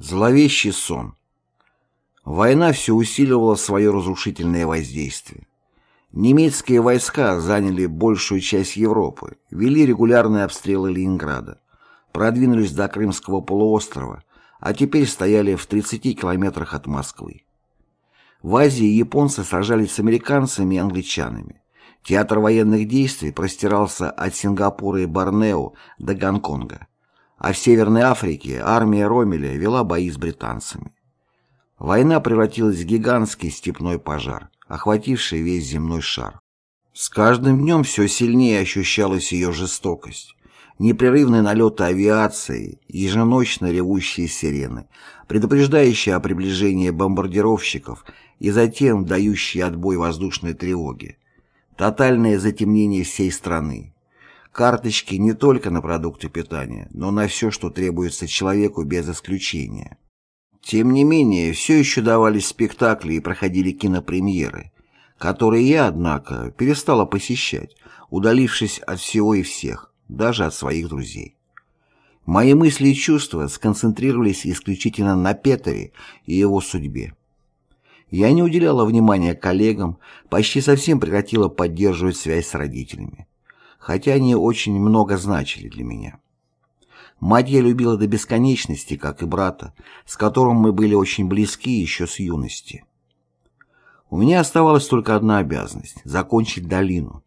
Зловещий сон. Война все усиливала свое разрушительное воздействие. Немецкие войска заняли большую часть Европы, вели регулярные обстрелы Ленинграда, продвинулись до Крымского полуострова, а теперь стояли в 30 километрах от Москвы. В Азии японцы сражались с американцами и англичанами. Театр военных действий простирался от Сингапура и Борнео до Гонконга а в Северной Африке армия Ромеля вела бои с британцами. Война превратилась в гигантский степной пожар, охвативший весь земной шар. С каждым днем все сильнее ощущалась ее жестокость. Непрерывные налеты авиации, еженочно ревущие сирены, предупреждающие о приближении бомбардировщиков и затем дающие отбой воздушной тревоги. Тотальное затемнение всей страны, Карточки не только на продукты питания, но на все, что требуется человеку без исключения. Тем не менее, все еще давались спектакли и проходили кинопремьеры, которые я, однако, перестала посещать, удалившись от всего и всех, даже от своих друзей. Мои мысли и чувства сконцентрировались исключительно на Петере и его судьбе. Я не уделяла внимания коллегам, почти совсем прекратила поддерживать связь с родителями хотя они очень много значили для меня. Мать я любила до бесконечности, как и брата, с которым мы были очень близки еще с юности. У меня оставалась только одна обязанность — закончить долину.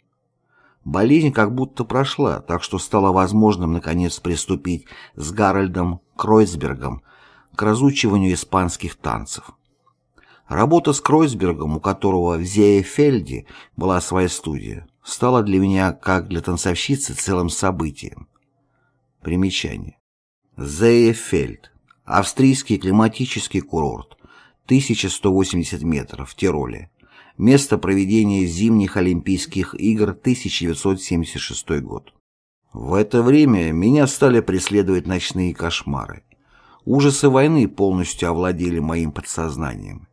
Болезнь как будто прошла, так что стало возможным наконец приступить с Гарольдом Кройцбергом к разучиванию испанских танцев. Работа с Кройцбергом, у которого в Зеефельде была своя студия, стала для меня, как для танцовщицы, целым событием. Примечание. Зеефельд. Австрийский климатический курорт. 1180 метров в Тироле. Место проведения зимних Олимпийских игр 1976 год. В это время меня стали преследовать ночные кошмары. Ужасы войны полностью овладели моим подсознанием.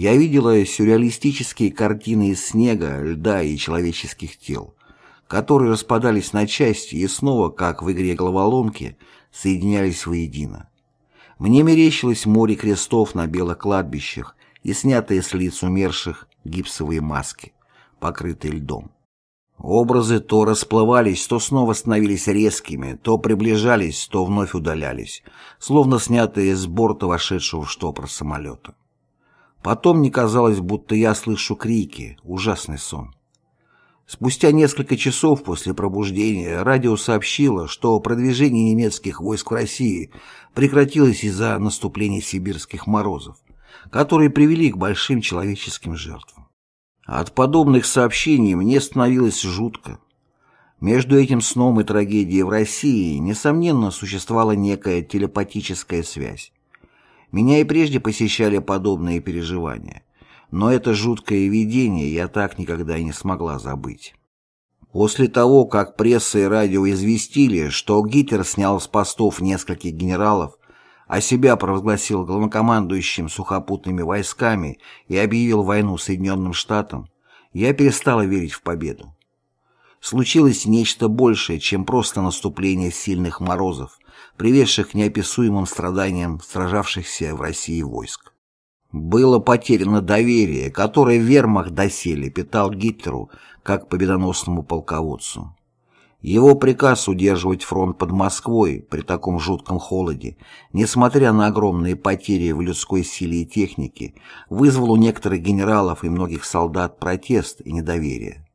Я видела сюрреалистические картины из снега, льда и человеческих тел, которые распадались на части и снова, как в игре головоломки, соединялись воедино. Мне мерещилось море крестов на белых кладбищах и снятые с лиц умерших гипсовые маски, покрытые льдом. Образы то расплывались, то снова становились резкими, то приближались, то вновь удалялись, словно снятые с борта вошедшего в штопор самолета. Потом мне казалось, будто я слышу крики, ужасный сон. Спустя несколько часов после пробуждения радио сообщило, что продвижение немецких войск в России прекратилось из-за наступления сибирских морозов, которые привели к большим человеческим жертвам. От подобных сообщений мне становилось жутко. Между этим сном и трагедией в России, несомненно, существовала некая телепатическая связь. Меня и прежде посещали подобные переживания, но это жуткое видение я так никогда и не смогла забыть. После того, как пресса и радио известили, что Гитлер снял с постов нескольких генералов, а себя провозгласил главнокомандующим сухопутными войсками и объявил войну Соединенным Штатам, я перестала верить в победу. Случилось нечто большее, чем просто наступление сильных морозов, приведших к неописуемым страданиям сражавшихся в России войск. Было потеряно доверие, которое вермахт доселе питал Гитлеру как победоносному полководцу. Его приказ удерживать фронт под Москвой при таком жутком холоде, несмотря на огромные потери в людской силе и технике, вызвал у некоторых генералов и многих солдат протест и недоверие.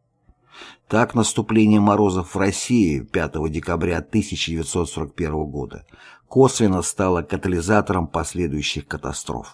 Так наступление морозов в России 5 декабря 1941 года косвенно стало катализатором последующих катастроф.